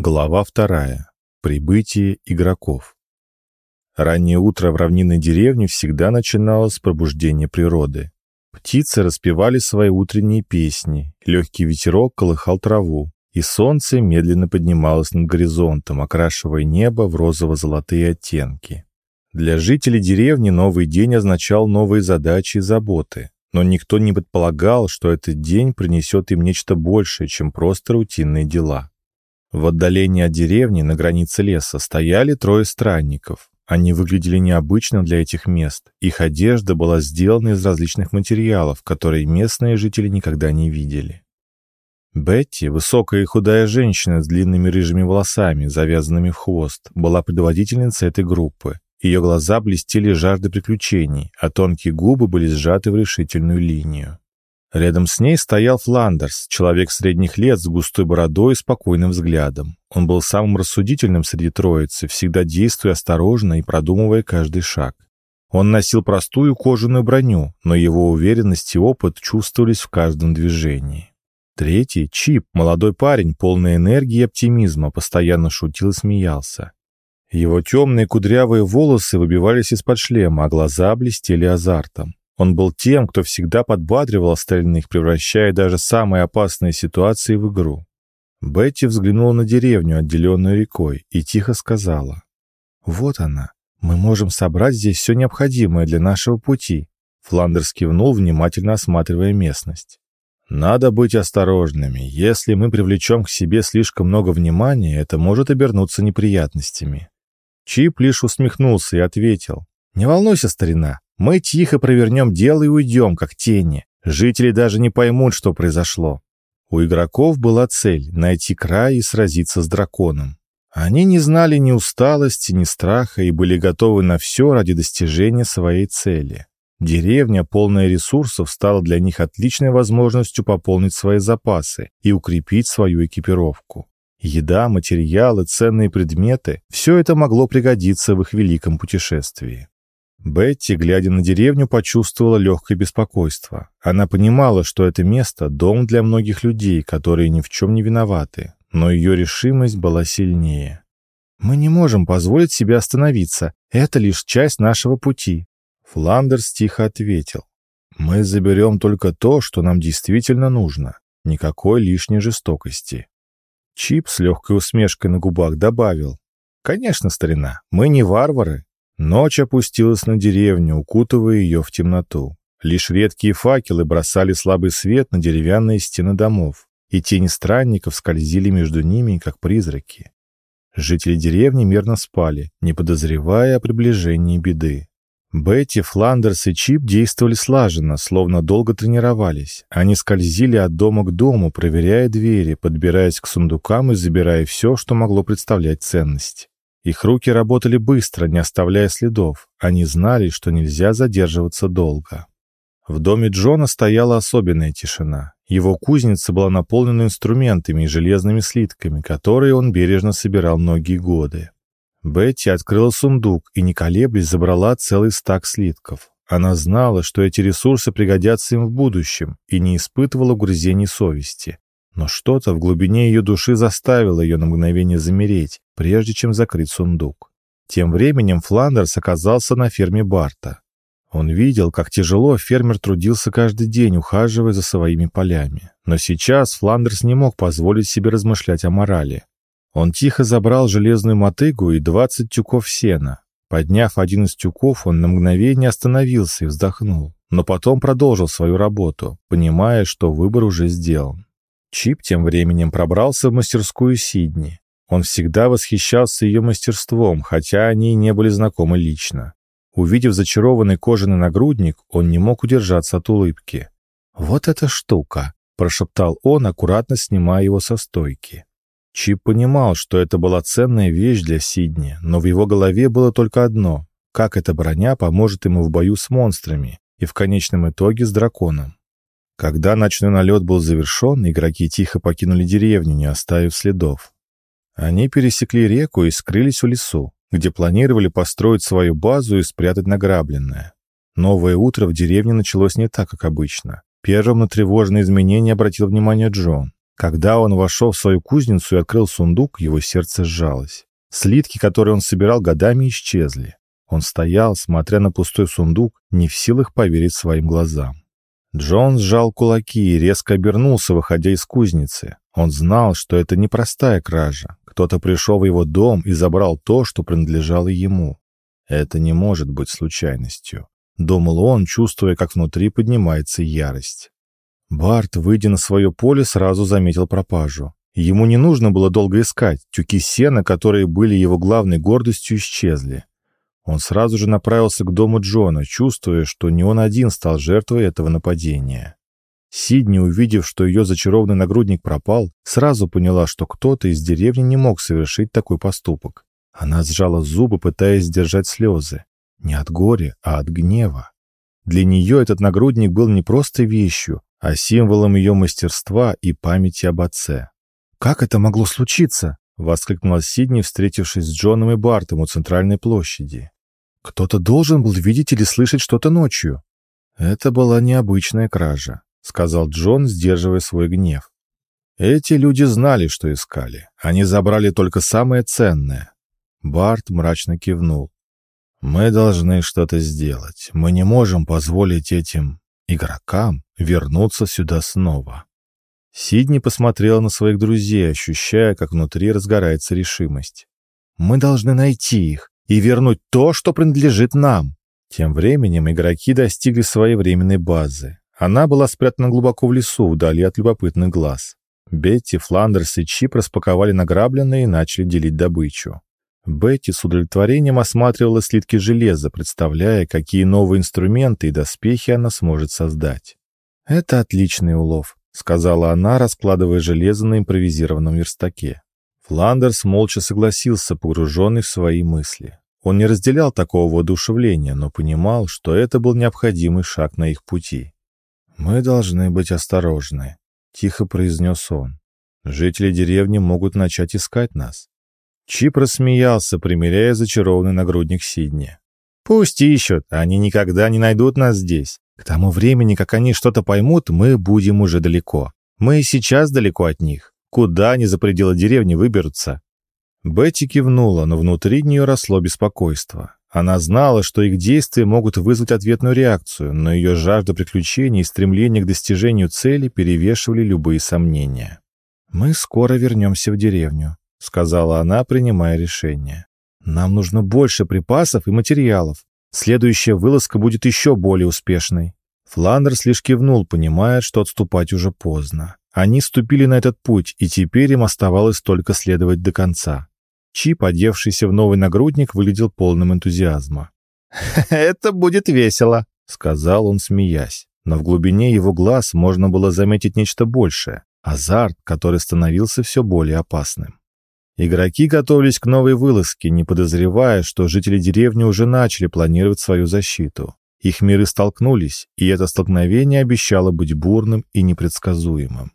Глава вторая. Прибытие игроков. Раннее утро в равнинной деревне всегда начиналось с пробуждения природы. Птицы распевали свои утренние песни, легкий ветерок колыхал траву, и солнце медленно поднималось над горизонтом, окрашивая небо в розово-золотые оттенки. Для жителей деревни новый день означал новые задачи и заботы, но никто не предполагал, что этот день принесет им нечто большее, чем просто рутинные дела. В отдалении от деревни, на границе леса, стояли трое странников. Они выглядели необычно для этих мест. Их одежда была сделана из различных материалов, которые местные жители никогда не видели. Бетти, высокая и худая женщина с длинными рыжими волосами, завязанными в хвост, была предводительницей этой группы. Ее глаза блестели жаждой приключений, а тонкие губы были сжаты в решительную линию. Рядом с ней стоял Фландерс, человек средних лет с густой бородой и спокойным взглядом. Он был самым рассудительным среди троицы, всегда действуя осторожно и продумывая каждый шаг. Он носил простую кожаную броню, но его уверенность и опыт чувствовались в каждом движении. Третий, Чип, молодой парень, полный энергии и оптимизма, постоянно шутил и смеялся. Его темные кудрявые волосы выбивались из-под шлема, а глаза блестели азартом. Он был тем, кто всегда подбадривал остальных, превращая даже самые опасные ситуации в игру. Бетти взглянула на деревню, отделенную рекой, и тихо сказала. «Вот она. Мы можем собрать здесь все необходимое для нашего пути». Фландерс кивнул, внимательно осматривая местность. «Надо быть осторожными. Если мы привлечем к себе слишком много внимания, это может обернуться неприятностями». Чип лишь усмехнулся и ответил. «Не волнуйся, старина. Мы тихо провернем дело и уйдем, как тени. Жители даже не поймут, что произошло. У игроков была цель — найти край и сразиться с драконом. Они не знали ни усталости, ни страха и были готовы на все ради достижения своей цели. Деревня, полная ресурсов, стала для них отличной возможностью пополнить свои запасы и укрепить свою экипировку. Еда, материалы, ценные предметы – все это могло пригодиться в их великом путешествии. Бетти, глядя на деревню, почувствовала легкое беспокойство. Она понимала, что это место – дом для многих людей, которые ни в чем не виноваты, но ее решимость была сильнее. «Мы не можем позволить себе остановиться. Это лишь часть нашего пути». Фландерс тихо ответил. «Мы заберем только то, что нам действительно нужно. Никакой лишней жестокости». Чип с легкой усмешкой на губах добавил. «Конечно, старина, мы не варвары, Ночь опустилась на деревню, укутывая ее в темноту. Лишь редкие факелы бросали слабый свет на деревянные стены домов, и тени странников скользили между ними, как призраки. Жители деревни мирно спали, не подозревая о приближении беды. Бетти, Фландерс и Чип действовали слаженно, словно долго тренировались. Они скользили от дома к дому, проверяя двери, подбираясь к сундукам и забирая все, что могло представлять ценность. Их руки работали быстро, не оставляя следов. Они знали, что нельзя задерживаться долго. В доме Джона стояла особенная тишина. Его кузница была наполнена инструментами и железными слитками, которые он бережно собирал многие годы. Бетти открыла сундук и, не колеблясь, забрала целый стак слитков. Она знала, что эти ресурсы пригодятся им в будущем, и не испытывала угрызений совести. Но что-то в глубине ее души заставило ее на мгновение замереть, прежде чем закрыть сундук. Тем временем Фландерс оказался на ферме Барта. Он видел, как тяжело фермер трудился каждый день, ухаживая за своими полями. Но сейчас Фландерс не мог позволить себе размышлять о морали. Он тихо забрал железную мотыгу и двадцать тюков сена. Подняв один из тюков, он на мгновение остановился и вздохнул, но потом продолжил свою работу, понимая, что выбор уже сделан. Чип тем временем пробрался в мастерскую Сидни. Он всегда восхищался ее мастерством, хотя они и не были знакомы лично. Увидев зачарованный кожаный нагрудник, он не мог удержаться от улыбки. «Вот эта штука!» – прошептал он, аккуратно снимая его со стойки. Чип понимал, что это была ценная вещь для Сидни, но в его голове было только одно – как эта броня поможет ему в бою с монстрами и в конечном итоге с драконом. Когда ночной налет был завершен, игроки тихо покинули деревню, не оставив следов. Они пересекли реку и скрылись в лесу, где планировали построить свою базу и спрятать награбленное. Новое утро в деревне началось не так, как обычно. Первым на тревожные изменения обратил внимание Джон. Когда он вошел в свою кузницу и открыл сундук, его сердце сжалось. Слитки, которые он собирал годами, исчезли. Он стоял, смотря на пустой сундук, не в силах поверить своим глазам. Джон сжал кулаки и резко обернулся, выходя из кузницы. Он знал, что это не простая кража. Кто-то пришел в его дом и забрал то, что принадлежало ему. Это не может быть случайностью. Думал он, чувствуя, как внутри поднимается ярость. Барт, выйдя на свое поле, сразу заметил пропажу. Ему не нужно было долго искать, тюки сена, которые были его главной гордостью, исчезли. Он сразу же направился к дому Джона, чувствуя, что не он один стал жертвой этого нападения. Сидни, увидев, что ее зачарованный нагрудник пропал, сразу поняла, что кто-то из деревни не мог совершить такой поступок. Она сжала зубы, пытаясь сдержать слезы. Не от горя, а от гнева. Для нее этот нагрудник был не просто вещью, а символом ее мастерства и памяти об отце. «Как это могло случиться?» — воскликнула Сидни, встретившись с Джоном и Бартом у центральной площади. «Кто-то должен был видеть или слышать что-то ночью». «Это была необычная кража», — сказал Джон, сдерживая свой гнев. «Эти люди знали, что искали. Они забрали только самое ценное». Барт мрачно кивнул. «Мы должны что-то сделать. Мы не можем позволить этим игрокам вернуться сюда снова. Сидни посмотрела на своих друзей, ощущая, как внутри разгорается решимость. «Мы должны найти их и вернуть то, что принадлежит нам». Тем временем игроки достигли своей временной базы. Она была спрятана глубоко в лесу, вдали от любопытных глаз. Бетти, Фландерс и Чип распаковали награбленное и начали делить добычу. Бетти с удовлетворением осматривала слитки железа, представляя, какие новые инструменты и доспехи она сможет создать. «Это отличный улов», — сказала она, раскладывая железо на импровизированном верстаке. Фландерс молча согласился, погруженный в свои мысли. Он не разделял такого воодушевления, но понимал, что это был необходимый шаг на их пути. «Мы должны быть осторожны», — тихо произнес он. «Жители деревни могут начать искать нас. Чип рассмеялся, примеряя зачарованный нагрудник Сидни. «Пусть ищут, они никогда не найдут нас здесь. К тому времени, как они что-то поймут, мы будем уже далеко. Мы и сейчас далеко от них. Куда они за пределы деревни выберутся?» Бетти кивнула, но внутри нее росло беспокойство. Она знала, что их действия могут вызвать ответную реакцию, но ее жажда приключений и стремление к достижению цели перевешивали любые сомнения. «Мы скоро вернемся в деревню», — сказала она, принимая решение. «Нам нужно больше припасов и материалов. Следующая вылазка будет еще более успешной». Фландерс лишь кивнул, понимая, что отступать уже поздно. Они ступили на этот путь, и теперь им оставалось только следовать до конца. Чип, одевшийся в новый нагрудник, выглядел полным энтузиазма. «Это будет весело», — сказал он, смеясь. Но в глубине его глаз можно было заметить нечто большее — азарт, который становился все более опасным. Игроки готовились к новой вылазке, не подозревая, что жители деревни уже начали планировать свою защиту. Их миры столкнулись, и это столкновение обещало быть бурным и непредсказуемым.